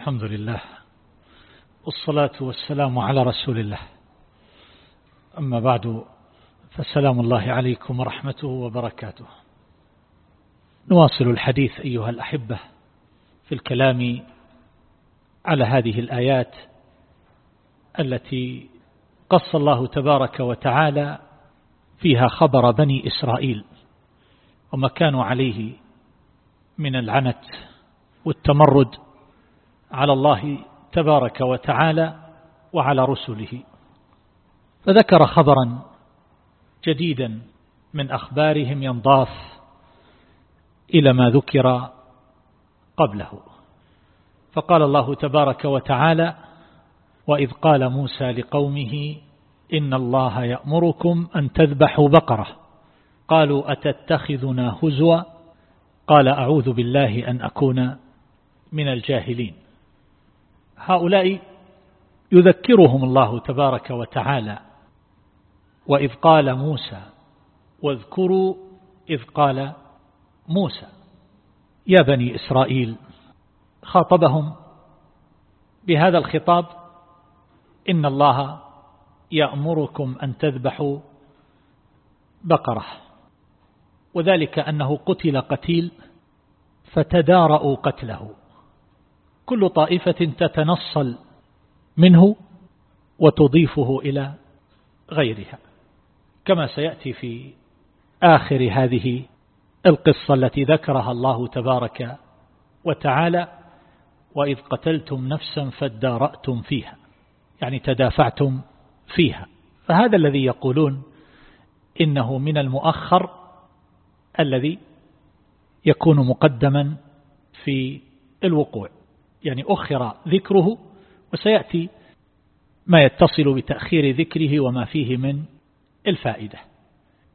الحمد لله والصلاة والسلام على رسول الله. أما بعد فسلام الله عليكم ورحمته وبركاته. نواصل الحديث أيها الأحبة في الكلام على هذه الآيات التي قص الله تبارك وتعالى فيها خبر بني إسرائيل وما كانوا عليه من العنت والتمرد على الله تبارك وتعالى وعلى رسله. فذكر خبرا جديدا من أخبارهم ينضاف إلى ما ذكر قبله. فقال الله تبارك وتعالى وإذ قال موسى لقومه إن الله يأمركم أن تذبحوا بقرة قالوا أتتخذنا هزوا؟ قال أعوذ بالله أن أكون من الجاهلين هؤلاء يذكرهم الله تبارك وتعالى. وإذ قال موسى واذكروا إذ قال موسى يا بني إسرائيل خاطبهم بهذا الخطاب إن الله يأمركم أن تذبحوا بقرة. وذلك أنه قتل قتيل فتدارأوا قتله. كل طائفة تتنصل منه وتضيفه إلى غيرها كما سيأتي في آخر هذه القصة التي ذكرها الله تبارك وتعالى وإذ قتلتم نفسا فادارأتم فيها يعني تدافعتم فيها. فهذا الذي يقولون إنه من المؤخر الذي يكون مقدما في الوقوع. يعني أخر ذكره وسيأتي ما يتصل بتأخير ذكره وما فيه من الفائدة.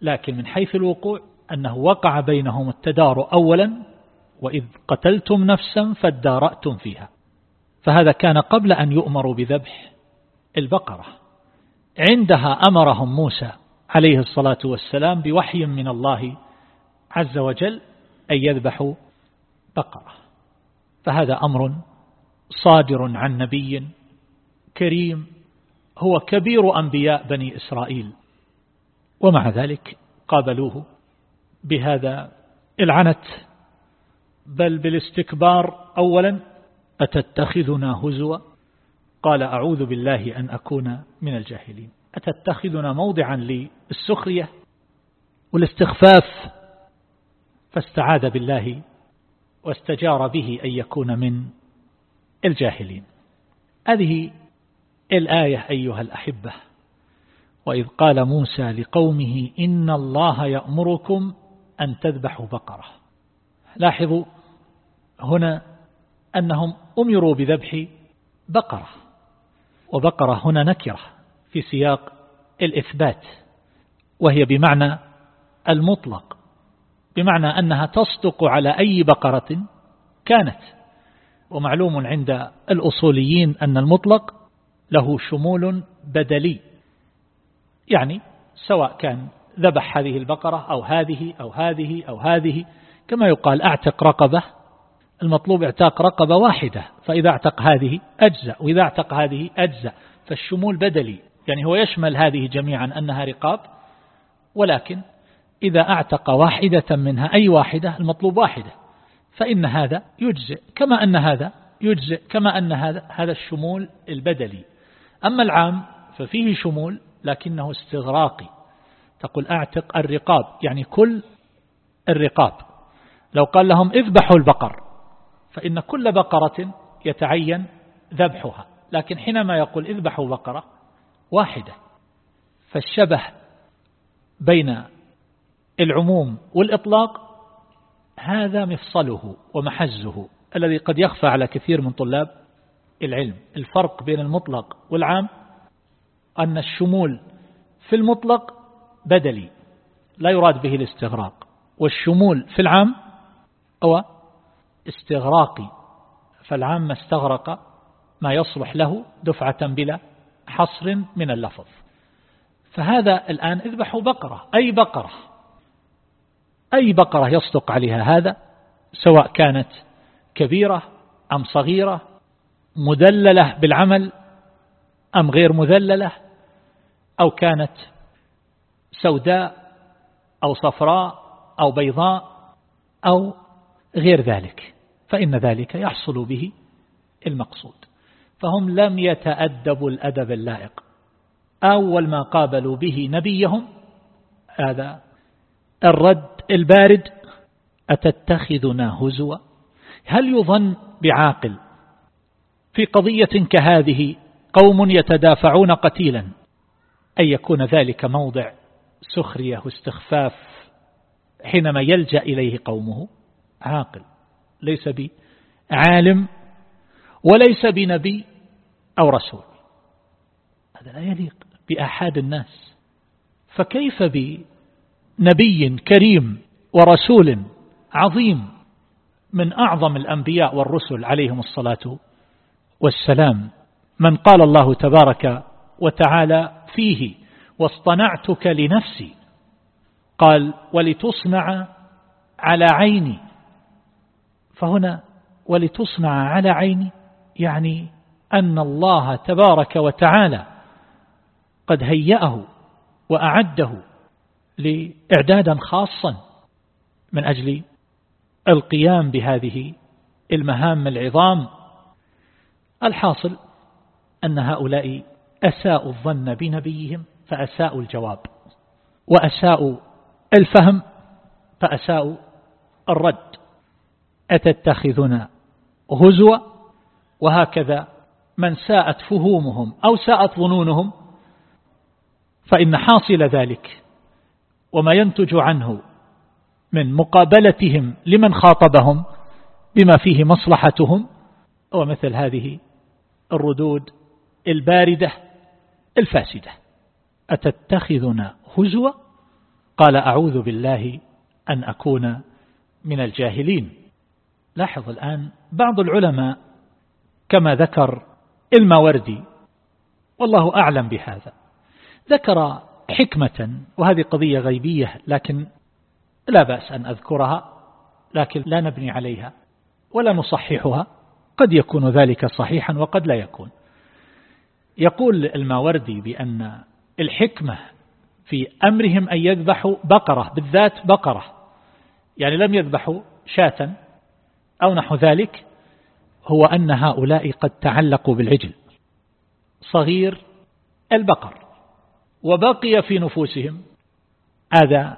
لكن من حيث الوقوع أنه وقع بينهم التدار أولا وإذ قتلتم نفسا فادارأتم فيها. فهذا كان قبل أن يؤمروا بذبح البقرة. عندها أمرهم موسى عليه الصلاة والسلام بوحي من الله عز وجل أن يذبحوا بقرة. فهذا أمر صادر عن نبي كريم هو كبير أنبياء بني إسرائيل. ومع ذلك قابلوه بهذا العنت. بل بالاستكبار أولا أتتخذنا هزوا؟ قال أعوذ بالله أن أكون من الجاهلين. أتتخذنا موضعا للسخرية والاستخفاف؟ فاستعاذ بالله واستجار به أن يكون من الجاهلين. هذه الآية أيها الأحبة. وإذ قال موسى لقومه إن الله يأمركم أن تذبحوا بقرة. لاحظوا هنا أنهم أمروا بذبح بقرة. وبقرة هنا نكرة في سياق الإثبات وهي بمعنى المطلق بمعنى أنها تصدق على أي بقرة كانت. ومعلوم عند الأصوليين أن المطلق له شمول بدلي. يعني سواء كان ذبح هذه البقرة أو هذه أو هذه أو هذه كما يقال أعتق رقبة المطلوب اعتاق رقبة واحدة فإذا اعتق هذه أجزأ وإذا اعتق هذه أجزأ فالشمول بدلي. يعني هو يشمل هذه جميعا أنها رقاب ولكن إذا اعتق واحدة منها أي واحدة المطلوب واحدة. فإن هذا يجزئ. كما أن هذا يجزئ كما أن هذا هذا الشمول البدلي. أما العام ففيه شمول لكنه استغراقي. تقول أعتق الرقاب يعني كل الرقاب. لو قال لهم اذبحوا البقر فإن كل بقرة يتعين ذبحها. لكن حينما يقول اذبحوا بقرة واحدة فالشبه بين العموم والإطلاق هذا مفصله ومحزه الذي قد يخفى على كثير من طلاب العلم. الفرق بين المطلق والعام أن الشمول في المطلق بدلي لا يراد به الاستغراق والشمول في العام هو استغراقي فالعام استغرق ما يصلح له دفعة بلا حصر من اللفظ. فهذا الآن اذبحوا بقرة أي بقرة؟ أي بقرة يصدق عليها هذا سواء كانت كبيرة أم صغيرة مدللة بالعمل أم غير مذللة أو كانت سوداء أو صفراء أو بيضاء أو غير ذلك فإن ذلك يحصل به المقصود. فهم لم يتأدبوا الأدب اللائق. أول ما قابلوا به نبيهم هذا الرد البارد أتتخذنا هزوا؟ هل يظن بعاقل في قضية كهذه قوم يتدافعون قتيلا أن يكون ذلك موضع سخرية واستخفاف حينما يلجأ إليه قومه؟ عاقل ليس بعالم وليس بنبي أو رسول. هذا لا يليق بأحد الناس. فكيف بنبي كريم ورسول عظيم من أعظم الأنبياء والرسل عليهم الصلاة والسلام. من قال الله تبارك وتعالى فيه واصطنعتك لنفسي. قال ولتصنع على عيني. فهنا ولتصنع على عيني يعني أن الله تبارك وتعالى قد هيأه وأعده لإعدادا خاصا من أجل القيام بهذه المهام العظام. الحاصل أن هؤلاء أساءوا الظن بنبيهم فأساءوا الجواب وأساءوا الفهم فأساءوا الرد. أتتخذنا هزوا؟ وهكذا من ساءت فهومهم أو ساءت ظنونهم فإن حاصل ذلك وما ينتج عنه من مقابلتهم لمن خاطبهم بما فيه مصلحتهم هو مثل هذه الردود الباردة الفاسدة. أتتخذنا هزوا؟ قال أعوذ بالله أن أكون من الجاهلين. لاحظ الآن بعض العلماء كما ذكر الماوردي والله أعلم بهذا ذكر حكمة وهذه قضية غيبية لكن لا بأس أن أذكرها لكن لا نبني عليها ولا نصححها. قد يكون ذلك صحيحا وقد لا يكون. يقول الماوردي بأن الحكمة في أمرهم أن يذبحوا بقرة بالذات بقرة يعني لم يذبحوا شاة أو نحو ذلك هو أن هؤلاء قد تعلقوا بالعجل. صغير البقر. وبقي في نفوسهم. هذا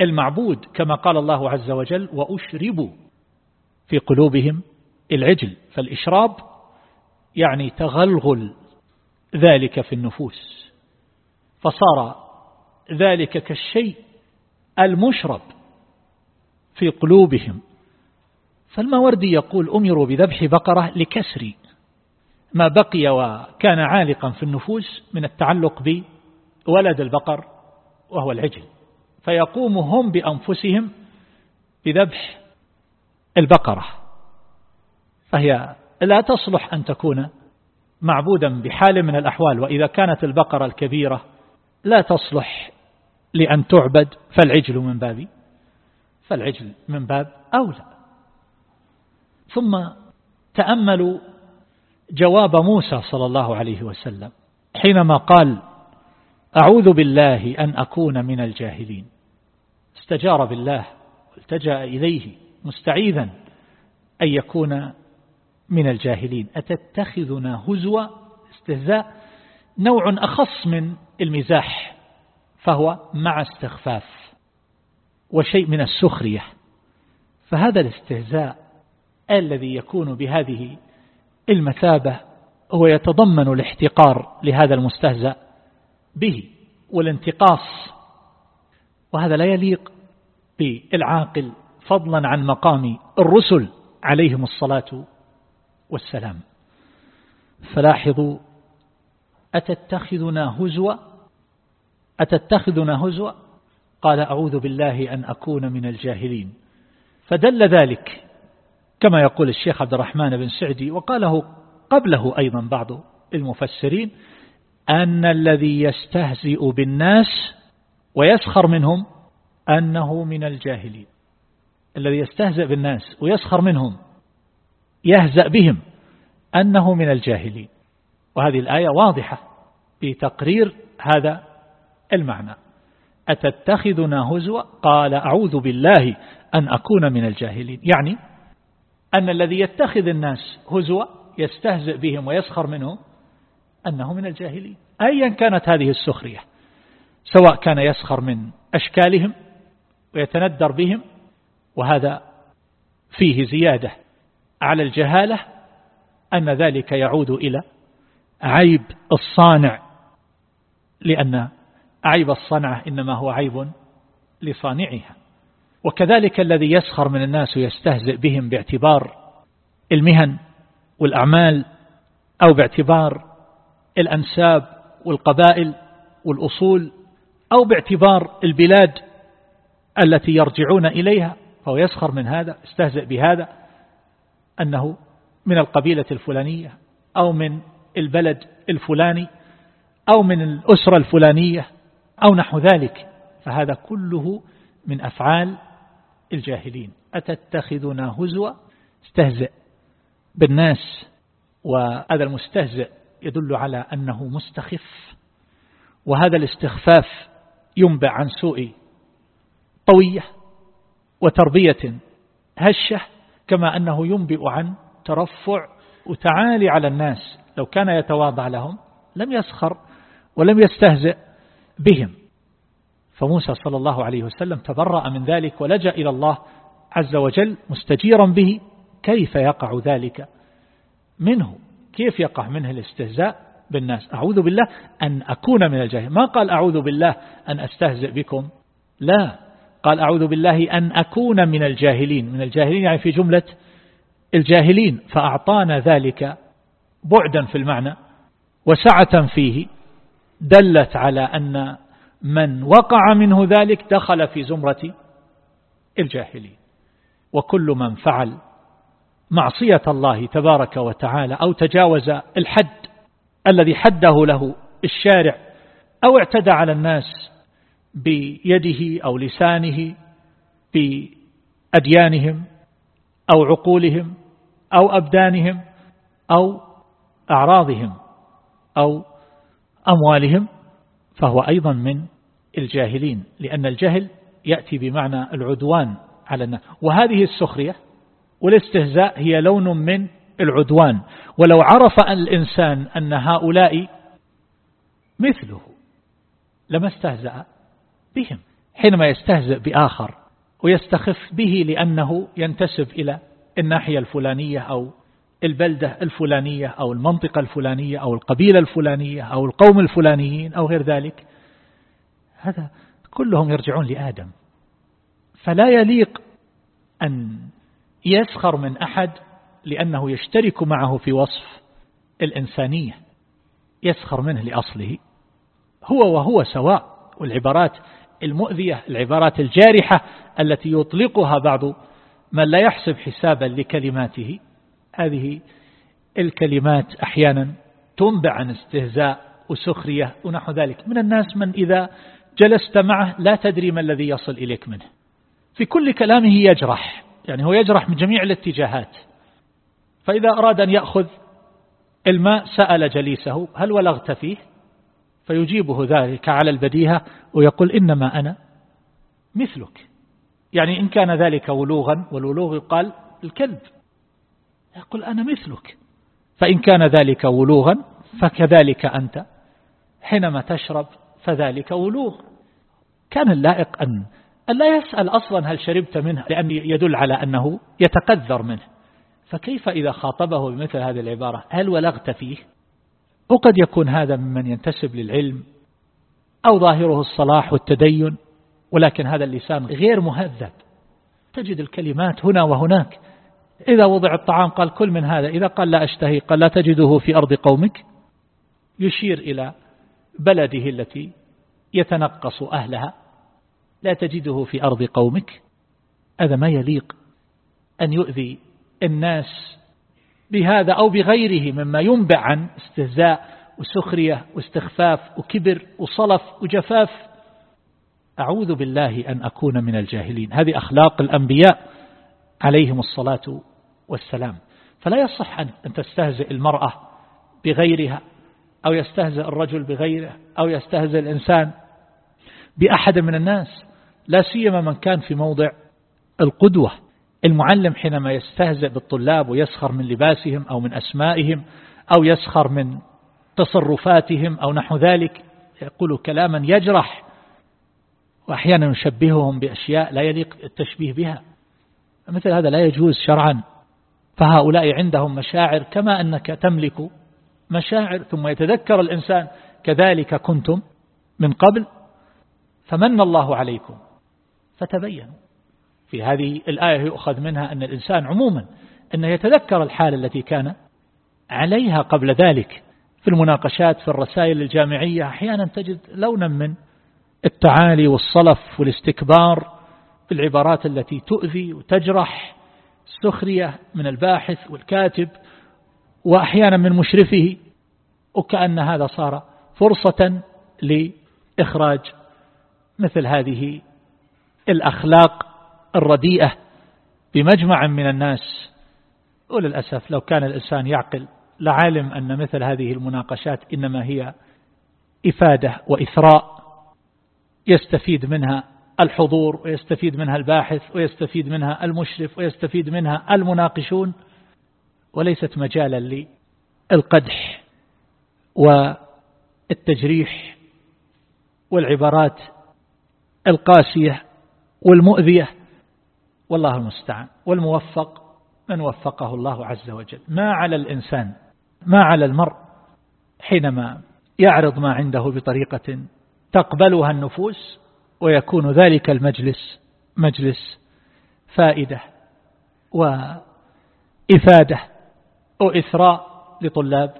المعبود كما قال الله عز وجل وأشربوا في قلوبهم العجل فالإشراب يعني تغلغل ذلك في النفوس. فصار ذلك كالشيء المشرب في قلوبهم. فالماوردي يقول أمروا بذبح بقرة لكسر ما بقي وكان عالقا في النفوس من التعلق بولد البقر وهو العجل فيقوم هم بأنفسهم بذبح البقرة فهي لا تصلح أن تكون معبودا بحال من الأحوال وإذا كانت البقرة الكبيرة لا تصلح لأن تعبد فالعجل من باب فالعجل من باب أولى. ثم تأملوا جواب موسى صلى الله عليه وسلم حينما قال أعوذ بالله أن أكون من الجاهلين. استجار بالله والتجأ إليه مستعيذا أن يكون من الجاهلين. أتتخذنا هزوا؟ استهزاء. نوع أخص من المزاح فهو مع استخفاف وشيء من السخرية. فهذا الاستهزاء الذي يكون بهذه المثابة هو يتضمن الاحتقار لهذا المستهزأ. به والانتقاص. وهذا لا يليق بالعاقل فضلا عن مقام الرسل عليهم الصلاة والسلام. فلاحظوا أتتخذنا هزوا؟ أتتخذنا هزوا؟ قال أعوذ بالله أن أكون من الجاهلين. فدل ذلك كما يقول الشيخ عبد الرحمن بن سعدي وقاله قبله أيضا بعض المفسرين أن الذي يستهزئ بالناس ويسخر منهم أنه من الجاهلين. الذي يستهزئ بالناس ويسخر منهم يهزأ بهم أنه من الجاهلين. وهذه الآية واضحة في تقرير هذا المعنى. أتتخذنا هزوا؟ قال أعوذ بالله أن أكون من الجاهلين. يعني أن الذي يتخذ الناس هزوا يستهزئ بهم ويسخر منهم أنه من الجاهلين. أيا كانت هذه السخرية سواء كان يسخر من أشكالهم ويتندر بهم وهذا فيه زيادة على الجهالة أن ذلك يعود إلى عيب الصانع لأن عيب الصنعة إنما هو عيب لصانعها. وكذلك الذي يسخر من الناس ويستهزئ بهم باعتبار المهن والأعمال أو باعتبار الأنساب والقبائل والأصول أو باعتبار البلاد التي يرجعون إليها فهو يسخر من هذا استهزئ بهذا أنه من القبيلة الفلانية أو من البلد الفلاني أو من الأسرة الفلانية أو نحو ذلك فهذا كله من أفعال الجاهلين. أتتخذنا هزوا؟ استهزئ بالناس وهذا المستهزئ يدل على أنه مستخف وهذا الاستخفاف ينبع عن سوء طوية وتربية هشة كما أنه ينبئ عن ترفع وتعالي على الناس لو كان يتواضع لهم لم يسخر ولم يستهزئ بهم. فموسى صلى الله عليه وسلم تبرأ من ذلك ولجأ إلى الله عز وجل مستجيرا به كيف يقع ذلك؟ منه. كيف يقع منه الاستهزاء بالناس؟ أعوذ بالله أن أكون من الجاهل ما قال أعوذ بالله أن أستهزئ بكم؟ لا. قال أعوذ بالله أن أكون من الجاهلين. من الجاهلين يعني في جملة الجاهلين. فأعطانا ذلك بعدا في المعنى وسعة فيه دلت على أن من وقع منه ذلك دخل في زمرة الجاهلين. وكل من فعل معصية الله تبارك وتعالى أو تجاوز الحد الذي حده له الشارع أو اعتدى على الناس بيده أو لسانه بأديانهم أو عقولهم أو أبدانهم أو أعراضهم أو أموالهم فهو أيضا من الجاهلين لأن الجهل يأتي بمعنى العدوان على الناس. وهذه السخرية والاستهزاء هي لون من العدوان. ولو عرف الإنسان أن هؤلاء مثله لما استهزأ بهم حينما يستهزئ بآخر ويستخف به لأنه ينتسب إلى الناحية الفلانية أو البلدة الفلانية أو المنطقة الفلانية أو القبيلة الفلانية أو القوم الفلانيين أو غير ذلك. هذا كلهم يرجعون لآدم. فلا يليق أن يسخر من أحد لأنه يشترك معه في وصف الإنسانية. يسخر منه لأصله. هو وهو سواء. والعبارات المؤذية العبارات الجارحة التي يطلقها بعض من لا يحسب حسابا لكلماته. هذه الكلمات أحيانا تنبع عن استهزاء وسخرية ونحو ذلك. من الناس من إذا جلست معه لا تدري ما الذي يصل إليك منه. في كل كلامه يجرح. يعني هو يجرح من جميع الاتجاهات. فإذا أراد أن يأخذ الماء سأل جليسه هل ولغت فيه؟ فيجيبه ذلك على البديهة ويقول إنما أنا مثلك. يعني إن كان ذلك ولوغا والولوغ يقال الكلب. يقول أنا مثلك. فإن كان ذلك ولوغا فكذلك أنت. حينما تشرب فذلك ولوغ. كان اللائق أن لا يسأل أصلا هل شربت منه لأن يدل على أنه يتقذر منه. فكيف إذا خاطبه بمثل هذه العبارة؟ هل ولغت فيه؟ وقد يكون هذا ممن ينتسب للعلم أو ظاهره الصلاح والتدين ولكن هذا اللسان غير مهذب. تجد الكلمات هنا وهناك. إذا وضع الطعام قال كل من هذا إذا قال لا أشتهي قال لا تجده في أرض قومك يشير إلى بلده التي يتنقص أهلها. لا تجده في أرض قومك. هذا ما يليق أن يؤذي الناس بهذا أو بغيره مما ينبع عن استهزاء وسخرية واستخفاف وكبر وصلف وجفاف. أعوذ بالله أن أكون من الجاهلين. هذه أخلاق الأنبياء عليهم الصلاة والسلام. فلا يصح أن تستهزئ المرأة بغيرها أو يستهزئ الرجل بغيره أو يستهزئ الإنسان بأحد من الناس. لا سيما من كان في موضع القدوة. المعلم حينما يستهزئ بالطلاب ويسخر من لباسهم أو من أسمائهم أو يسخر من تصرفاتهم أو نحو ذلك يقول كلاما يجرح وأحيانا يشبههم بأشياء لا يليق التشبيه بها. مثل هذا لا يجوز شرعا. فهؤلاء عندهم مشاعر كما أنك تملك مشاعر ثم يتذكر الإنسان كذلك كنتم من قبل فمن الله عليكم؟ فتبينوا. في هذه الآية يؤخذ منها أن الإنسان عموما أنه يتذكر الحالة التي كان عليها قبل ذلك في المناقشات في الرسائل الجامعية أحيانا تجد لونا من التعالي والصلف والاستكبار في العبارات التي تؤذي وتجرح السخرية من الباحث والكاتب وأحيانا من مشرفه وكأن هذا صار فرصة لإخراج مثل هذه الأخلاق الرديئة بمجمع من الناس. وللأسف لو كان الإنسان يعقل لعالم أن مثل هذه المناقشات إنما هي إفادة وإثراء يستفيد منها الحضور ويستفيد منها الباحث ويستفيد منها المشرف ويستفيد منها المناقشون. وليست مجالا للقدح والتجريح والعبارات القاسية والمؤذية. والله المستعان. والموفق من وفقه الله عز وجل. ما على الإنسان ما على المرء حينما يعرض ما عنده بطريقة تقبلها النفوس ويكون ذلك المجلس مجلس فائدة وإفادة وإثراء لطلاب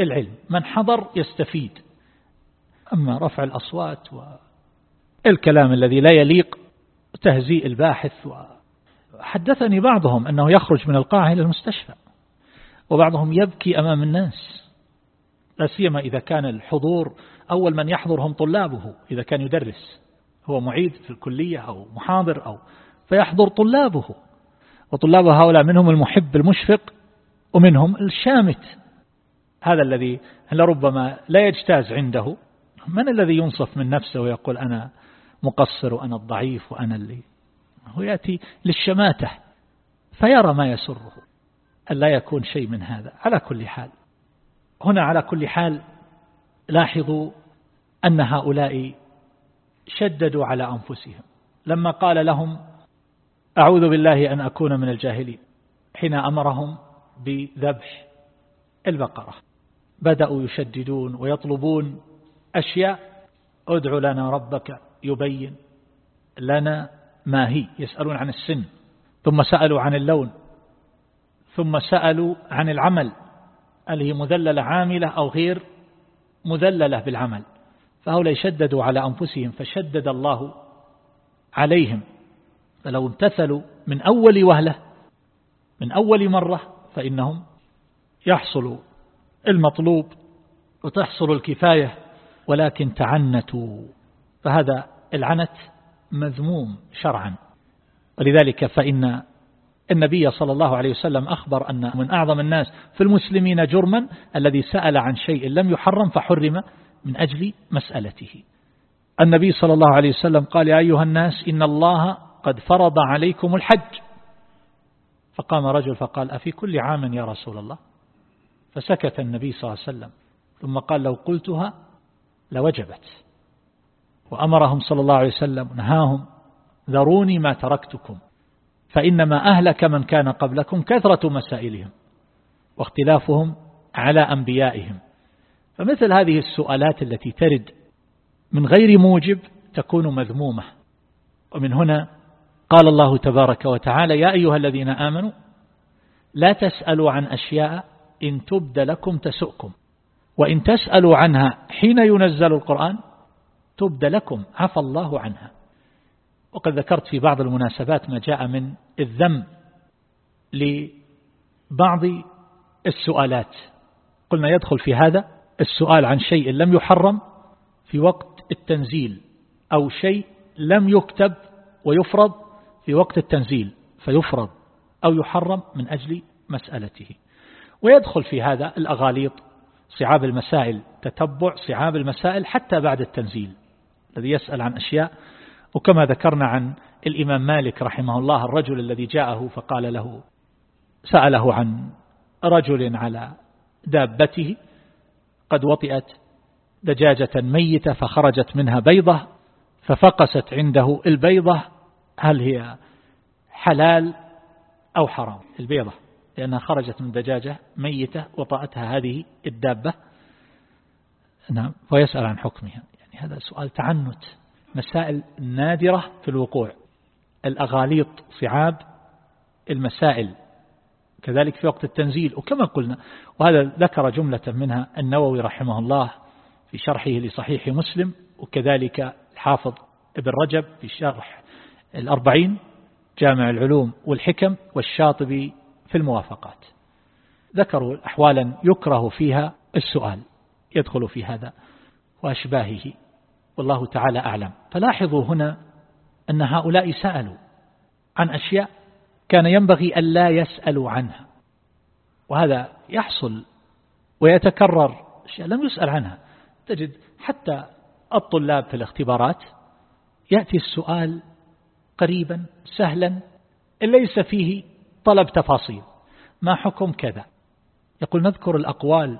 العلم. من حضر يستفيد. أما رفع الأصوات والكلام الذي لا يليق تهزيء الباحث. وحدثني بعضهم أنه يخرج من القاعة إلى المستشفى وبعضهم يبكي أمام الناس لا سيما إذا كان الحضور أول من يحضر هم طلابه إذا كان يدرس هو معيد في الكلية أو محاضر أو فيحضر طلابه وطلاب هؤلاء منهم المحب المشفق ومنهم الشامت. هذا الذي لربما لا يجتاز عنده. من الذي ينصف من نفسه ويقول أنا مقصر وأنا الضعيف وأنا اللي هو يأتي للشماتة فيرى ما يسره. أن لا يكون شيء من هذا. على كل حال. هنا على كل حال لاحظوا أن هؤلاء شددوا على أنفسهم. لما قال لهم أعوذ بالله أن أكون من الجاهلين. حين أمرهم بذبح البقرة. بدأوا يشددون ويطلبون أشياء. ادع لنا ربك يبين لنا ما هي. يسألون عن السن ثم سألوا عن اللون ثم سألوا عن العمل. هل هي مذللة عاملة أو غير مذللة بالعمل؟ فهؤلاء شددوا على أنفسهم فشدد الله عليهم. فلو امتثلوا من أول وهلة من أول مرة فإنهم يحصل المطلوب وتحصل الكفاية. ولكن تعنتوا. فهذا العنت مذموم شرعا. ولذلك فإن النبي صلى الله عليه وسلم أخبر أن من أعظم الناس في المسلمين جرما الذي سأل عن شيء لم يحرم فحرم من أجل مسألته. النبي صلى الله عليه وسلم قال يا أيها الناس إن الله قد فرض عليكم الحج. فقام رجل فقال أفي كل عام يا رسول الله؟ فسكت النبي صلى الله عليه وسلم. ثم قال لو قلتها لوجبت. وأمرهم صلى الله عليه وسلم نهاهم ذروني ما تركتكم فإنما أهلك من كان قبلكم كثرة مسائلهم واختلافهم على أنبيائهم. فمثل هذه السؤالات التي ترد من غير موجب تكون مذمومة. ومن هنا قال الله تبارك وتعالى يا أيها الذين آمنوا لا تسألوا عن أشياء إن تبد لكم تسؤكم وإن تسألوا عنها حين ينزل القرآن تبد لكم عفى الله عنها. وقد ذكرت في بعض المناسبات ما جاء من الذم لبعض السؤالات. قلنا يدخل في هذا السؤال عن شيء لم يحرم في وقت التنزيل أو شيء لم يكتب ويفرض في وقت التنزيل فيفرض أو يحرم من أجل مسألته. ويدخل في هذا الأغاليط صعاب المسائل تتبع صعاب المسائل حتى بعد التنزيل. الذي يسأل عن أشياء. وكما ذكرنا عن الإمام مالك رحمه الله الرجل الذي جاءه فقال له سأله عن رجل على دابته قد وطئت دجاجة ميتة فخرجت منها بيضة ففقست عنده البيضة هل هي حلال أو حرام؟ البيضة لأنها خرجت من دجاجة ميتة وطأتها هذه الدابة. نعم ويسأل عن حكمها. هذا سؤال تعنت. مسائل نادرة في الوقوع. الأغاليط صعاب المسائل. كذلك في وقت التنزيل. وكما قلنا وهذا ذكر جملة منها النووي رحمه الله في شرحه لصحيح مسلم وكذلك الحافظ ابن رجب في شرح الأربعين جامع العلوم والحكم والشاطبي في الموافقات. ذكروا أحوالا يكره فيها السؤال يدخل في هذا وأشباهه. والله تعالى أعلم. فلاحظوا هنا أن هؤلاء سألوا عن أشياء كان ينبغي أن لا يسألوا عنها. وهذا يحصل ويتكرر أشياء لم يسأل عنها. تجد حتى الطلاب في الاختبارات يأتي السؤال قريبا سهلا ليس فيه طلب تفاصيل. ما حكم كذا؟ يقول نذكر الأقوال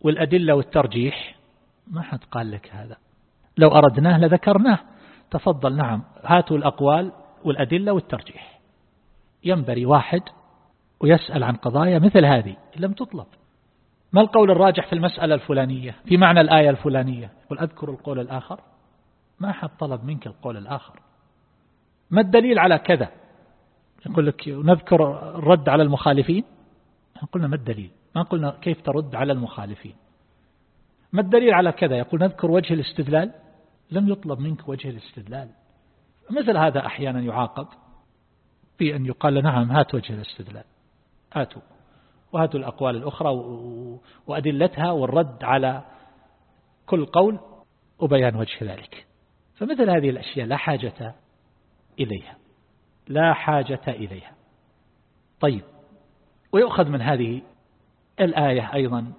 والأدلة والترجيح. ما حد قال لك هذا. لو أردناه لذكرناه. تفضل نعم. هاتوا الأقوال والأدلة والترجيح. ينبري واحد ويسأل عن قضايا مثل هذه. لم تطلب. ما القول الراجح في المسألة الفلانية؟ في معنى الآية الفلانية. يقول أذكر القول الآخر. ما حد طلب منك القول الآخر. ما الدليل على كذا؟ يقول لك نذكر الرد على المخالفين. قلنا ما الدليل؟ ما قلنا كيف ترد على المخالفين. ما الدليل على كذا؟ يقول نذكر وجه الاستدلال. لم يطلب منك وجه الاستدلال. مثل هذا أحيانا يعاقب في أن يقال نعم هات وجه الاستدلال. هاتوا. وهاتوا الأقوال الأخرى وأدلتها والرد على كل قول وبيان وجه ذلك. فمثل هذه الأشياء لا حاجة إليها. لا حاجة إليها. طيب. ويؤخذ من هذه الآية أيضا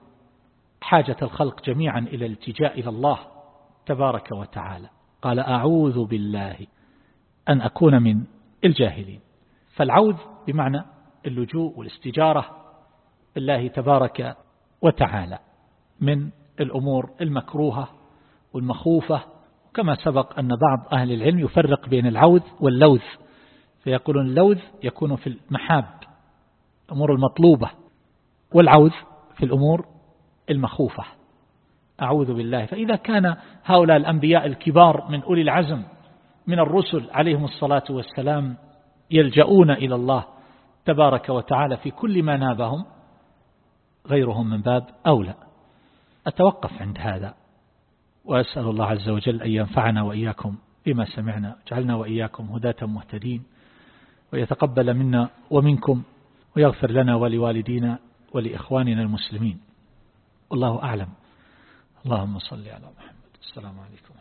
حاجة الخلق جميعا إلى الالتجاء إلى الله. تبارك وتعالى. قال أعوذ بالله أن أكون من الجاهلين. فالعوذ بمعنى اللجوء والاستجارة بالله تبارك وتعالى من الأمور المكروهة والمخوفة. كما سبق أن بعض أهل العلم يفرق بين العوذ واللوذ. فيقولون اللوذ يكون في المحاب الأمور المطلوبة والعوذ في الأمور المخوفة. أعوذ بالله. فإذا كان هؤلاء الأنبياء الكبار من أولي العزم من الرسل عليهم الصلاة والسلام يلجؤون إلى الله تبارك وتعالى في كل ما نابهم غيرهم من باب أولى. أتوقف عند هذا وأسأل الله عز وجل أن ينفعنا وإياكم بما سمعنا جعلنا وإياكم هداة مهتدين ويتقبل منا ومنكم ويغفر لنا ولوالدينا ولإخواننا المسلمين. والله أعلم. اللهم صل على محمد. السلام عليكم